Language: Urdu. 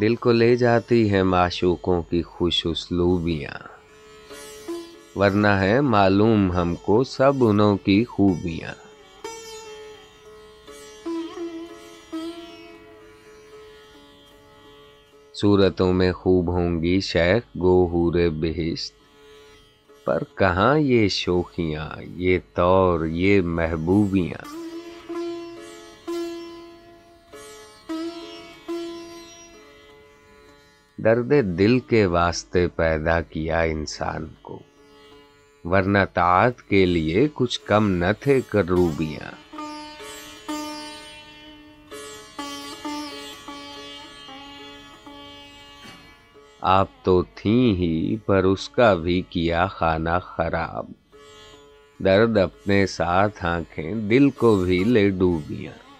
دل کو لے جاتی ہے معشوقوں کی خوش اسلوبیاں۔ ورنہ ہے معلوم ہم کو سب انہوں کی خوبیاں۔ صورتوں میں خوب ہوں گی شیخ گوہور بہشت۔ پر کہاں یہ شوخیاں، یہ طور، یہ محبوبیاں؟ درد دل کے واسطے پیدا کیا انسان کو۔ ورنہ تعت کے لیے کچھ کم نہ تھے کروبیاں۔ آپ تو تھیں ہی، پر اس کا بھی کیا خانہ خراب۔ درد اپنے ساتھ آنکھیں، دل کو بھی لے ڈوبیاں۔